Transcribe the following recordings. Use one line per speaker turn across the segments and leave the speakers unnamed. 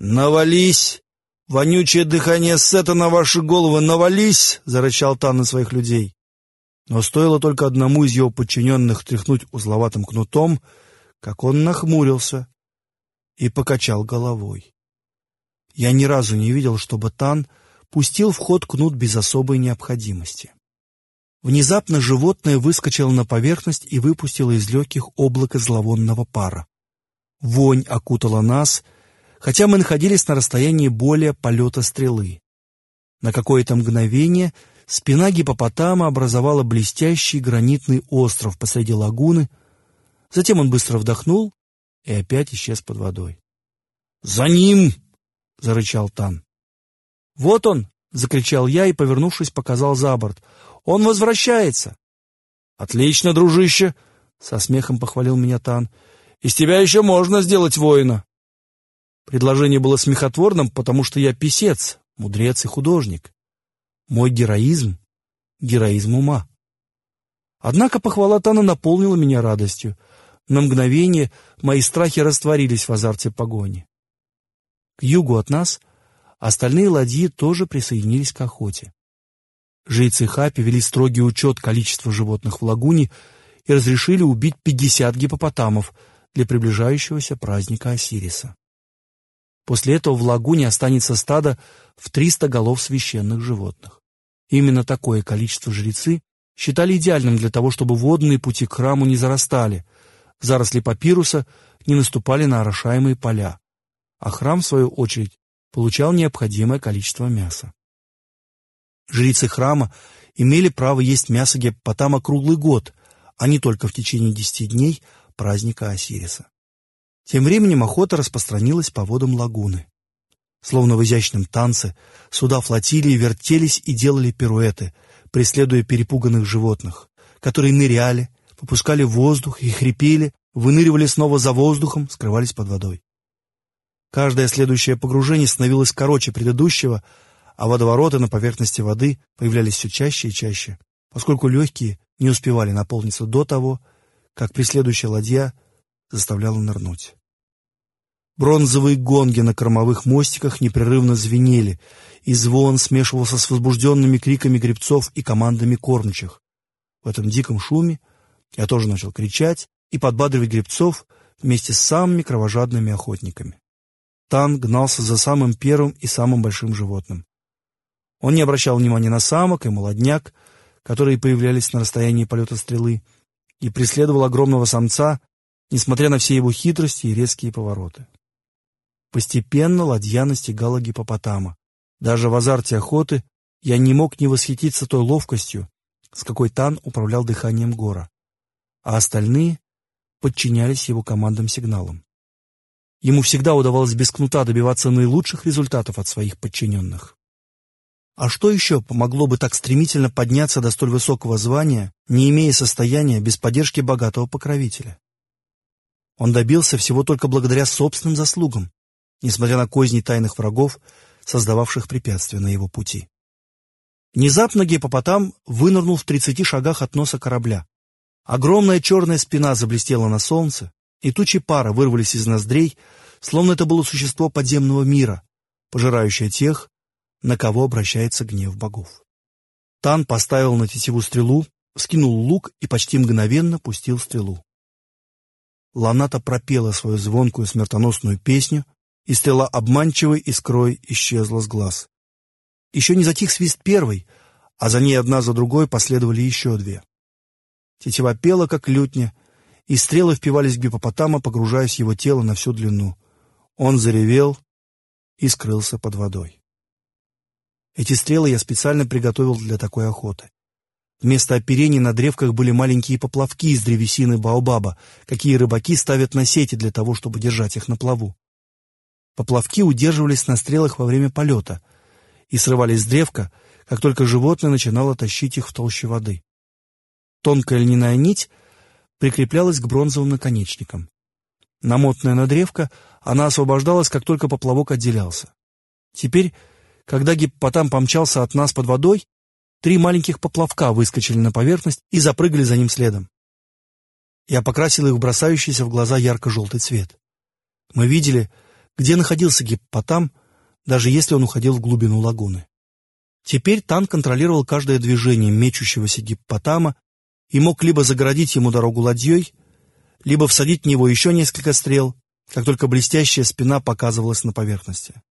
«Навались! Вонючее дыхание Сета на ваши головы! Навались!» — зарычал Тан на своих людей. Но стоило только одному из его подчиненных тряхнуть узловатым кнутом, как он нахмурился и покачал головой. Я ни разу не видел, чтобы Тан пустил в ход кнут без особой необходимости. Внезапно животное выскочило на поверхность и выпустило из легких облако зловонного пара. Вонь окутала нас, хотя мы находились на расстоянии более полета стрелы. На какое-то мгновение спина гипопотама образовала блестящий гранитный остров посреди лагуны, затем он быстро вдохнул и опять исчез под водой. «За ним!» — зарычал Тан. «Вот он!» — закричал я и, повернувшись, показал за борт. «Он возвращается!» «Отлично, дружище!» — со смехом похвалил меня Тан. «Из тебя еще можно сделать воина!» Предложение было смехотворным, потому что я писец, мудрец и художник. Мой героизм — героизм ума. Однако похвала Тана наполнила меня радостью. На мгновение мои страхи растворились в азарте погони. К югу от нас остальные ладьи тоже присоединились к охоте. Жрецы Хапи вели строгий учет количества животных в лагуне и разрешили убить 50 гипопотамов для приближающегося праздника Осириса. После этого в лагуне останется стадо в 300 голов священных животных. Именно такое количество жрецы считали идеальным для того, чтобы водные пути к храму не зарастали, заросли папируса не наступали на орошаемые поля, а храм, в свою очередь, получал необходимое количество мяса. Жрицы храма имели право есть мясо геппотама круглый год, а не только в течение десяти дней праздника Осириса. Тем временем охота распространилась по водам лагуны. Словно в изящном танце, суда флотилии вертелись и делали пируэты, преследуя перепуганных животных, которые ныряли, попускали воздух и хрипели, выныривали снова за воздухом, скрывались под водой. Каждое следующее погружение становилось короче предыдущего, а водовороты на поверхности воды появлялись все чаще и чаще, поскольку легкие не успевали наполниться до того, как преследующая ладья заставляла нырнуть. Бронзовые гонги на кормовых мостиках непрерывно звенели, и звон смешивался с возбужденными криками гребцов и командами кормчих. В этом диком шуме я тоже начал кричать и подбадривать гребцов вместе с самыми кровожадными охотниками. Тан гнался за самым первым и самым большим животным. Он не обращал внимания на самок и молодняк, которые появлялись на расстоянии полета стрелы, и преследовал огромного самца, несмотря на все его хитрости и резкие повороты. Постепенно ладья настигала гипопотама. Даже в азарте охоты я не мог не восхититься той ловкостью, с какой Тан управлял дыханием гора, а остальные подчинялись его командам-сигналам. Ему всегда удавалось без кнута добиваться наилучших результатов от своих подчиненных. А что еще помогло бы так стремительно подняться до столь высокого звания, не имея состояния без поддержки богатого покровителя? Он добился всего только благодаря собственным заслугам, несмотря на козни тайных врагов, создававших препятствия на его пути. Внезапно гипопотам вынырнул в тридцати шагах от носа корабля. Огромная черная спина заблестела на солнце, и тучи пара вырвались из ноздрей, словно это было существо подземного мира, пожирающее тех, на кого обращается гнев богов. Тан поставил на тетиву стрелу, скинул лук и почти мгновенно пустил стрелу. Ланата пропела свою звонкую смертоносную песню, и стрела обманчивой искрой исчезла с глаз. Еще не затих свист первой, а за ней одна за другой последовали еще две. Тетива пела, как лютня, и стрелы впивались в гипопотама, погружаясь его тело на всю длину. Он заревел и скрылся под водой. Эти стрелы я специально приготовил для такой охоты. Вместо оперений на древках были маленькие поплавки из древесины баобаба, какие рыбаки ставят на сети для того, чтобы держать их на плаву. Поплавки удерживались на стрелах во время полета и срывались с древка, как только животное начинало тащить их в толще воды. Тонкая льняная нить прикреплялась к бронзовым наконечникам. Намотанная на древко, она освобождалась, как только поплавок отделялся. Теперь, когда гиппотам помчался от нас под водой, три маленьких поплавка выскочили на поверхность и запрыгали за ним следом. Я покрасил их в бросающийся в глаза ярко-желтый цвет. Мы видели, где находился гиппотам, даже если он уходил в глубину лагуны. Теперь Тан контролировал каждое движение мечущегося гиппотама и мог либо загородить ему дорогу ладьей, либо всадить в него еще несколько стрел, как только блестящая спина показывалась на поверхности.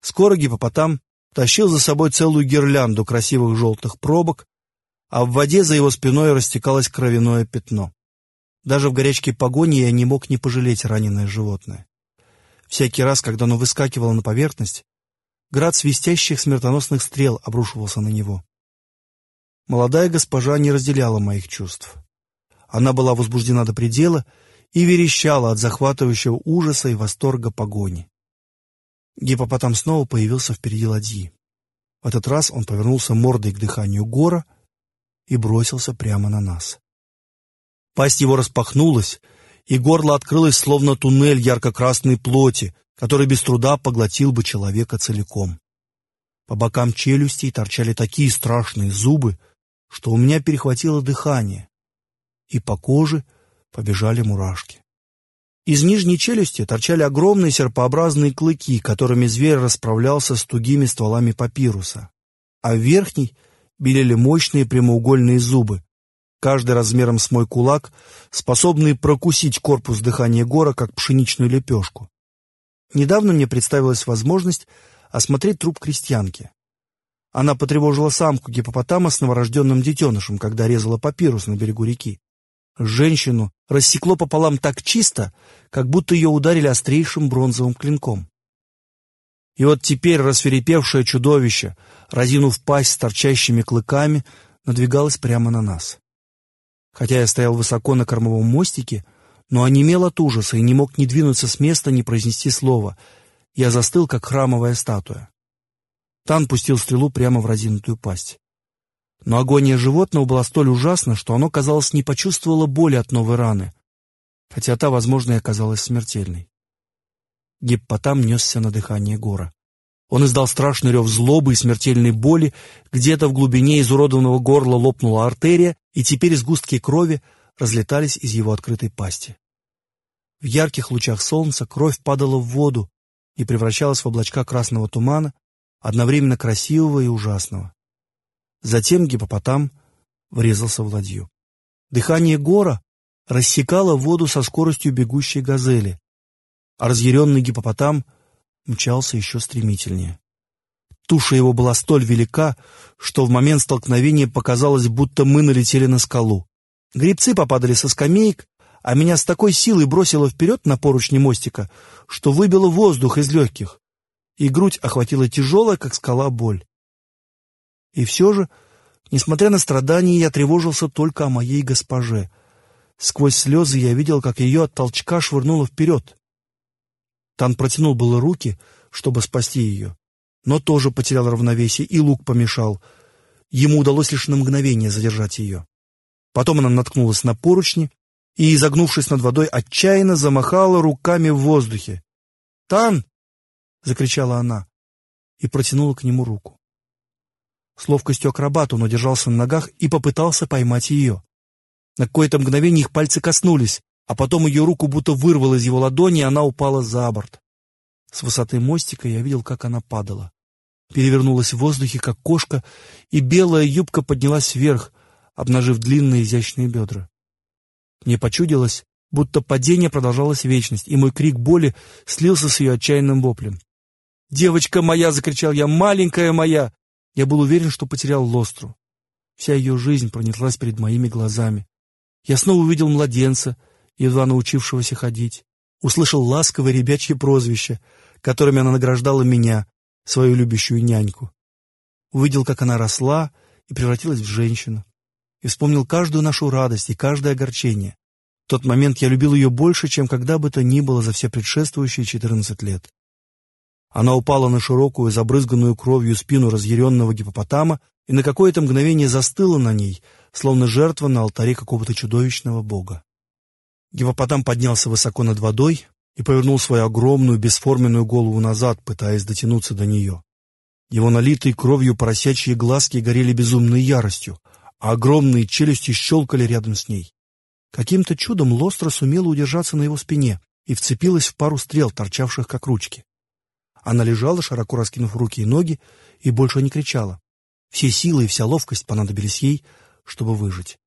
Скоро гипопотам тащил за собой целую гирлянду красивых желтых пробок, а в воде за его спиной растекалось кровяное пятно. Даже в горячке погони я не мог не пожалеть раненое животное. Всякий раз, когда оно выскакивало на поверхность, град свистящих смертоносных стрел обрушивался на него. Молодая госпожа не разделяла моих чувств. Она была возбуждена до предела и верещала от захватывающего ужаса и восторга погони. Гипопотам снова появился впереди ладьи. В этот раз он повернулся мордой к дыханию гора и бросился прямо на нас. Пасть его распахнулась, и горло открылось, словно туннель ярко-красной плоти, который без труда поглотил бы человека целиком. По бокам челюстей торчали такие страшные зубы, что у меня перехватило дыхание, и по коже побежали мурашки. Из нижней челюсти торчали огромные серпообразные клыки, которыми зверь расправлялся с тугими стволами папируса, а в верхней белели мощные прямоугольные зубы, каждый размером с мой кулак, способные прокусить корпус дыхания гора, как пшеничную лепешку. Недавно мне представилась возможность осмотреть труп крестьянки. Она потревожила самку гипопотама с новорожденным детенышем, когда резала папирус на берегу реки. Женщину рассекло пополам так чисто, как будто ее ударили острейшим бронзовым клинком. И вот теперь рассверепевшее чудовище, разинув пасть с торчащими клыками, надвигалось прямо на нас. Хотя я стоял высоко на кормовом мостике, но онемел от ужаса и не мог ни двинуться с места, ни произнести слова. Я застыл, как храмовая статуя. Тан пустил стрелу прямо в разинутую пасть. Но агония животного была столь ужасна, что оно, казалось, не почувствовало боли от новой раны, хотя та, возможно, и оказалась смертельной. Гиппотам несся на дыхание гора. Он издал страшный рев злобы и смертельной боли, где-то в глубине изуродованного горла лопнула артерия, и теперь сгустки крови разлетались из его открытой пасти. В ярких лучах солнца кровь падала в воду и превращалась в облачка красного тумана, одновременно красивого и ужасного. Затем гипопотам врезался в ладью. Дыхание гора рассекало воду со скоростью бегущей газели, а разъяренный гипопотам мчался еще стремительнее. Туша его была столь велика, что в момент столкновения показалось, будто мы налетели на скалу. Грибцы попадали со скамеек, а меня с такой силой бросило вперед на поручни мостика, что выбило воздух из легких, и грудь охватила тяжелая, как скала, боль. И все же, несмотря на страдания, я тревожился только о моей госпоже. Сквозь слезы я видел, как ее от толчка швырнуло вперед. Тан протянул было руки, чтобы спасти ее, но тоже потерял равновесие, и лук помешал. Ему удалось лишь на мгновение задержать ее. Потом она наткнулась на поручни и, изогнувшись над водой, отчаянно замахала руками в воздухе. «Тан!» — закричала она и протянула к нему руку. С ловкостью акробата он удержался на ногах и попытался поймать ее. На какое-то мгновение их пальцы коснулись, а потом ее руку будто вырвало из его ладони, и она упала за борт. С высоты мостика я видел, как она падала. Перевернулась в воздухе, как кошка, и белая юбка поднялась вверх, обнажив длинные изящные бедра. Мне почудилось, будто падение продолжалось вечность, и мой крик боли слился с ее отчаянным воплем. «Девочка моя!» — закричал я. «Маленькая моя!» Я был уверен, что потерял Лостру. Вся ее жизнь пронеслась перед моими глазами. Я снова увидел младенца, едва научившегося ходить. Услышал ласковое ребячье прозвище, которыми она награждала меня, свою любящую няньку. Увидел, как она росла и превратилась в женщину. И вспомнил каждую нашу радость и каждое огорчение. В тот момент я любил ее больше, чем когда бы то ни было за все предшествующие четырнадцать лет. Она упала на широкую, забрызганную кровью спину разъяренного гипопотама и на какое-то мгновение застыла на ней, словно жертва на алтаре какого-то чудовищного бога. Гипопотам поднялся высоко над водой и повернул свою огромную бесформенную голову назад, пытаясь дотянуться до нее. Его налитые кровью поросячьи глазки горели безумной яростью, а огромные челюсти щелкали рядом с ней. Каким-то чудом Лостро сумела удержаться на его спине, и вцепилась в пару стрел, торчавших как ручки. Она лежала, широко раскинув руки и ноги, и больше не кричала. Все силы и вся ловкость понадобились ей, чтобы выжить.